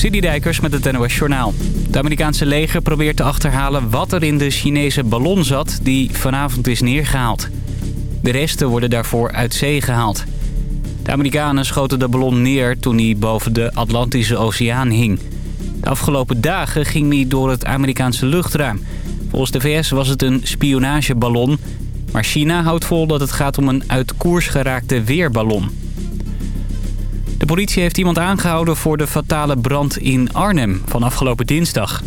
Dijkers met het NOS Journaal. Het Amerikaanse leger probeert te achterhalen wat er in de Chinese ballon zat die vanavond is neergehaald. De resten worden daarvoor uit zee gehaald. De Amerikanen schoten de ballon neer toen hij boven de Atlantische Oceaan hing. De afgelopen dagen ging hij door het Amerikaanse luchtruim. Volgens de VS was het een spionageballon. Maar China houdt vol dat het gaat om een uit koers geraakte weerballon. De politie heeft iemand aangehouden voor de fatale brand in Arnhem van afgelopen dinsdag.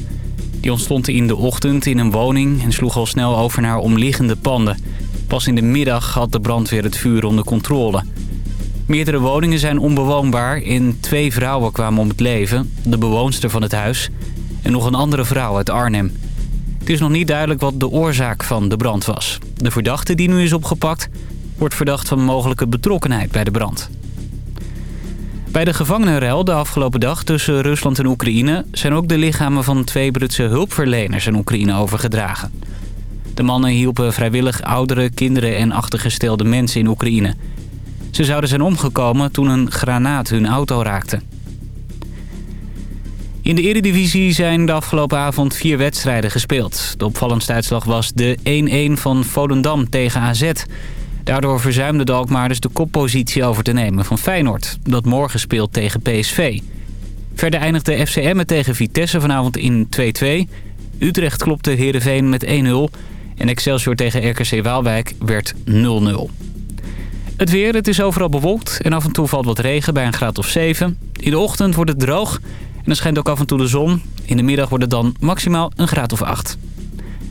Die ontstond in de ochtend in een woning en sloeg al snel over naar omliggende panden. Pas in de middag had de brandweer het vuur onder controle. Meerdere woningen zijn onbewoonbaar en twee vrouwen kwamen om het leven. De bewoonster van het huis en nog een andere vrouw uit Arnhem. Het is nog niet duidelijk wat de oorzaak van de brand was. De verdachte die nu is opgepakt wordt verdacht van mogelijke betrokkenheid bij de brand. Bij de gevangenenruil de afgelopen dag tussen Rusland en Oekraïne... zijn ook de lichamen van twee Britse hulpverleners in Oekraïne overgedragen. De mannen hielpen vrijwillig oudere, kinderen en achtergestelde mensen in Oekraïne. Ze zouden zijn omgekomen toen een granaat hun auto raakte. In de eredivisie zijn de afgelopen avond vier wedstrijden gespeeld. De opvallendste uitslag was de 1-1 van Volendam tegen AZ... Daardoor verzuimde de Alkmaarders de koppositie over te nemen van Feyenoord... dat morgen speelt tegen PSV. Verder eindigde FCM tegen Vitesse vanavond in 2-2. Utrecht klopte Heerenveen met 1-0. En Excelsior tegen RKC Waalwijk werd 0-0. Het weer, het is overal bewolkt en af en toe valt wat regen bij een graad of 7. In de ochtend wordt het droog en er schijnt ook af en toe de zon. In de middag wordt het dan maximaal een graad of 8.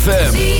ZFM.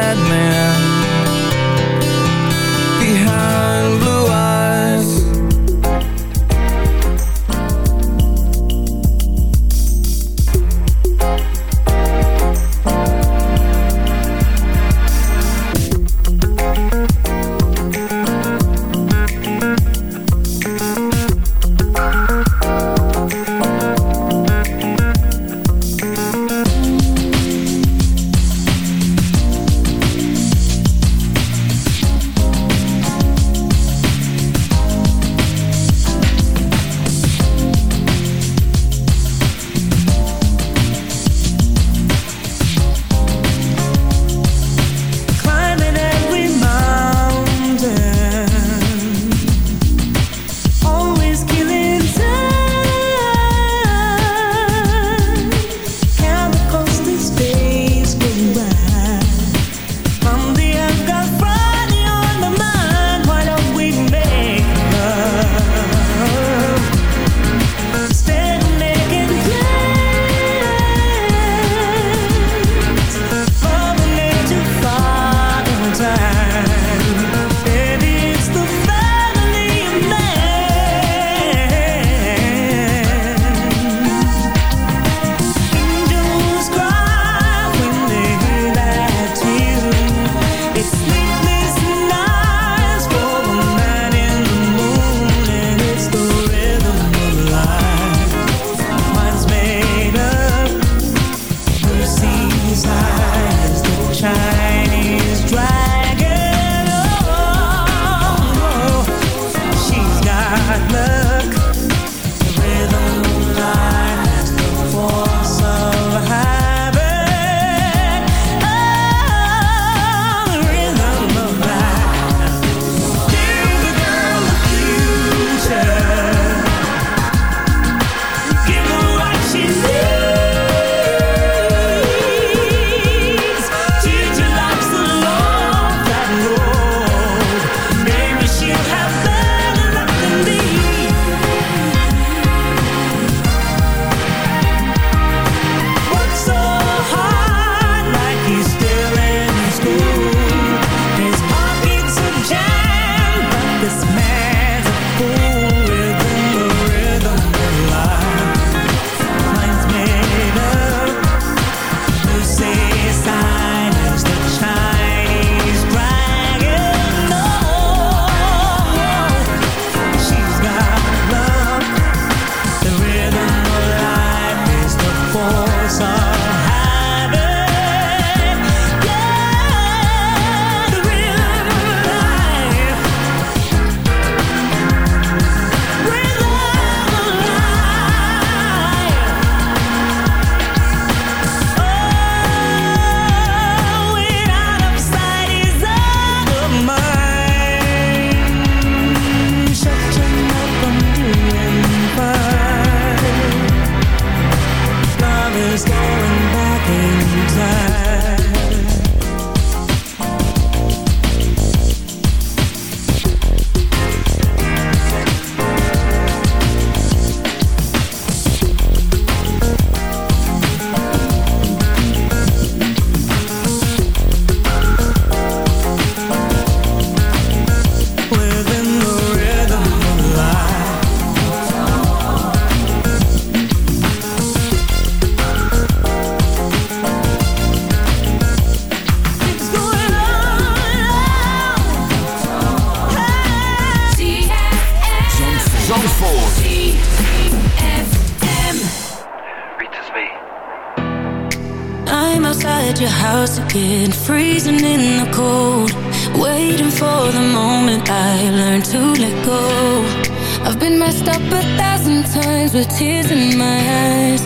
times with tears in my eyes.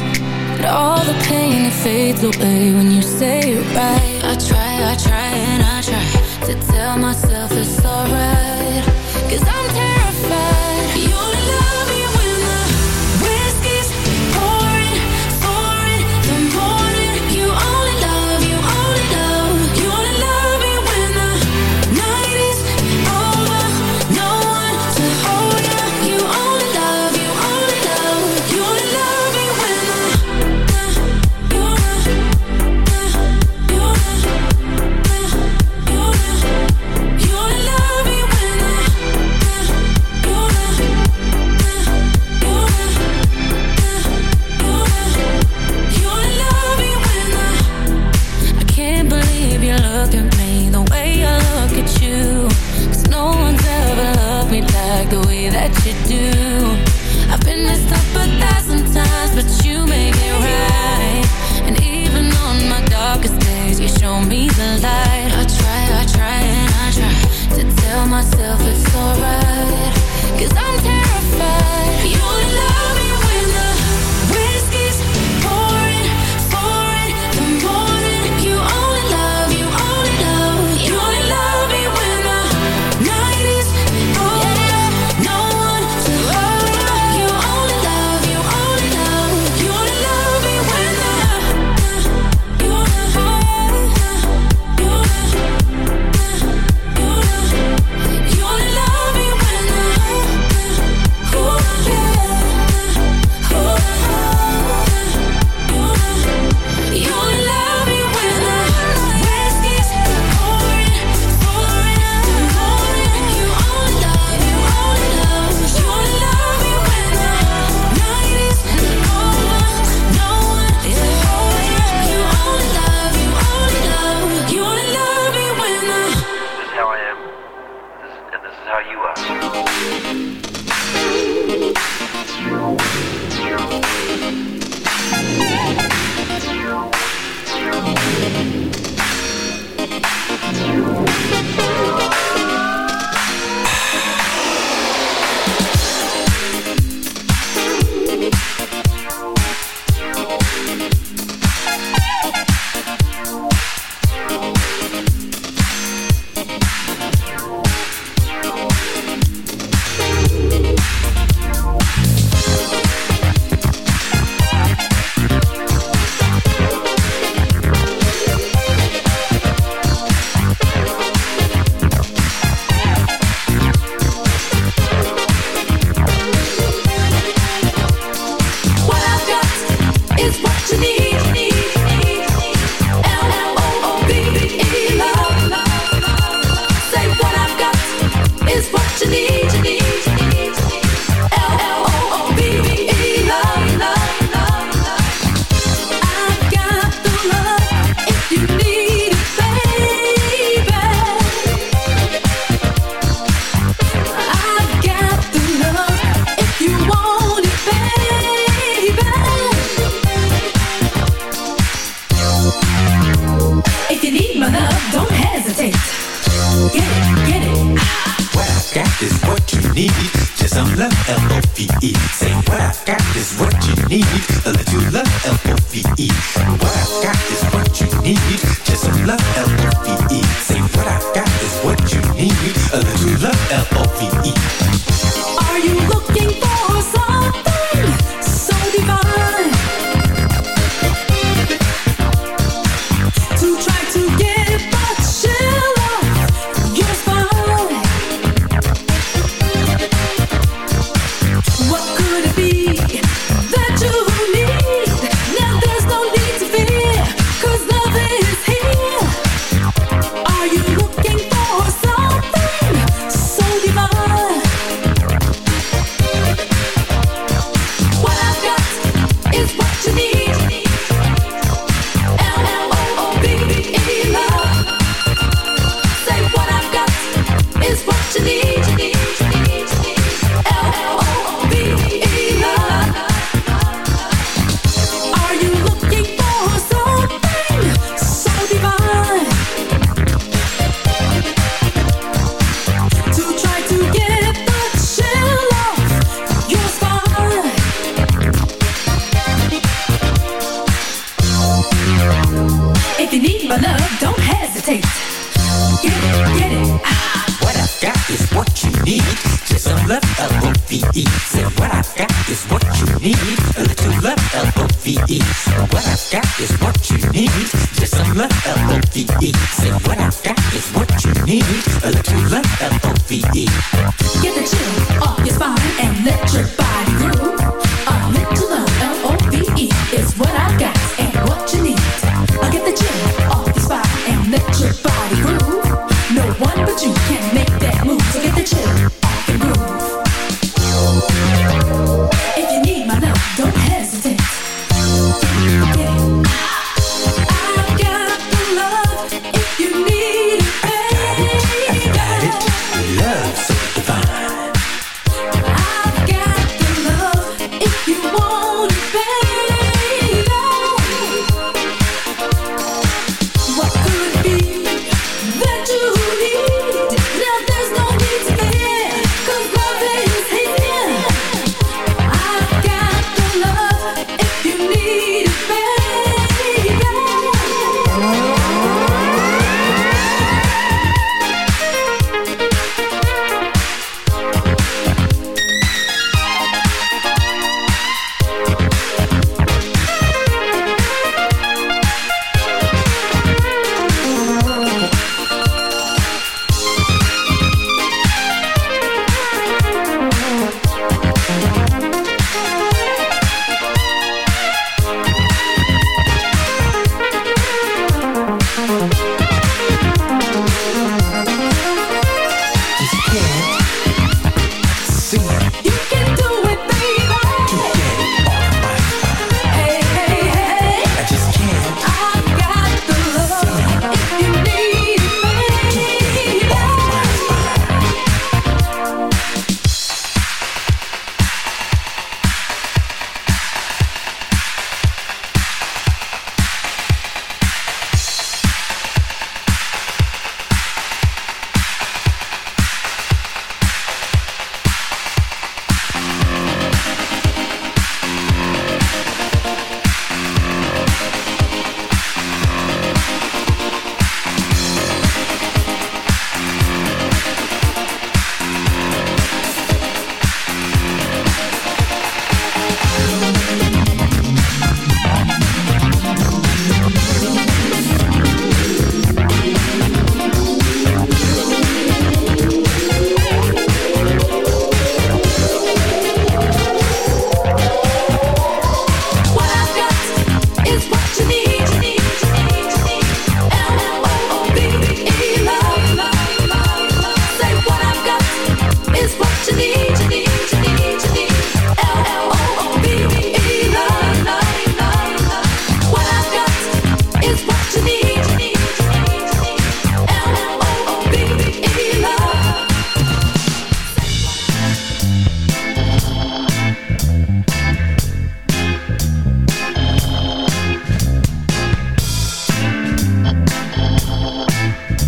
But all the pain, it fades away when you say it right. I try, I try and I try to tell myself L-O-V-E. What I've got is what you need. Just some love, L-O-V-E. Say what I've got is what you need. A little love, L-O-V-E. Get the chill off your spine and let your body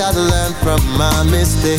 I'd learned from my mistakes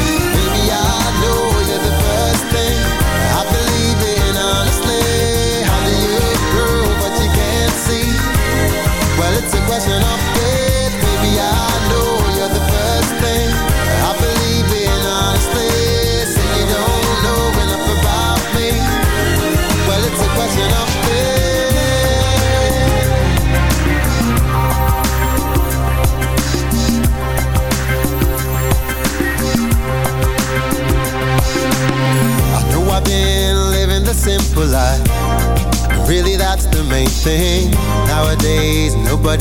Question of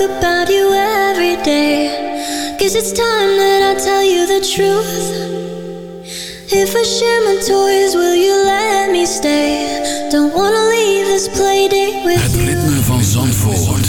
about you every day. Guess it's time that I tell you the truth. If I share my toys, will you let me stay? Don't wanna leave this play date with Het you. ritme van Zandvoort.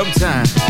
Dub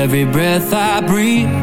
every breath I breathe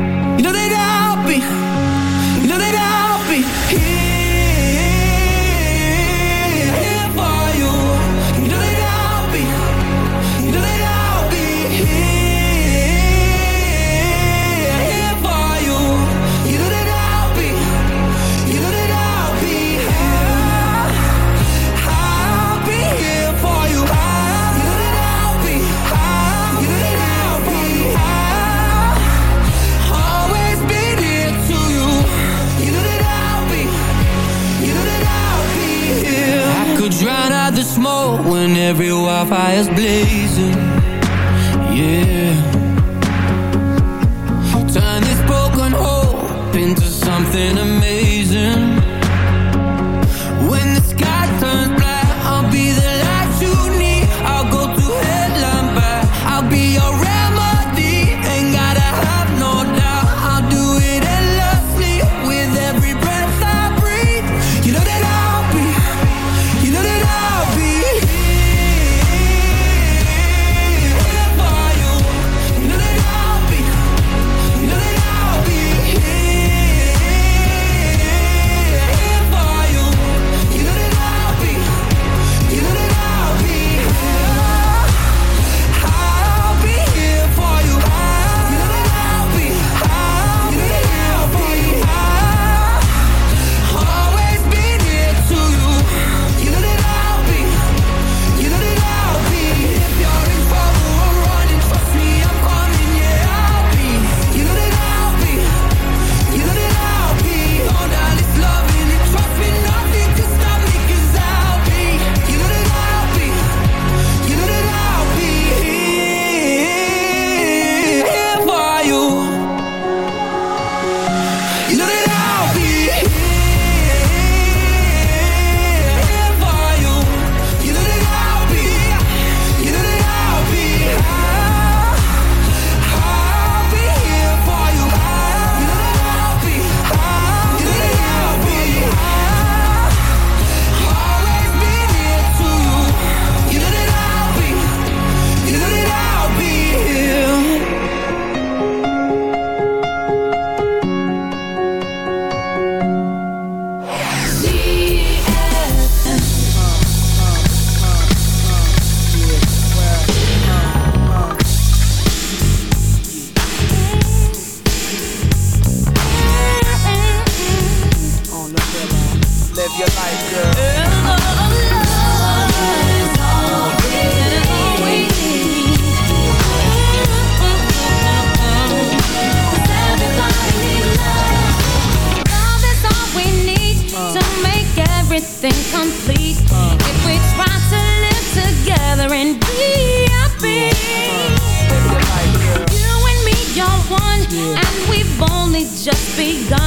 fires blazing. Yeah. Turn this broken hope into something amazing. When the sky turns black I'll be the light you need. I'll go to hell and back. I'll be your live your life, girl. love is all we need. Everybody. Love is all we need to make everything complete. Uh. If we try to live together and be happy. Uh. You and me are one, yeah. and we've only just begun.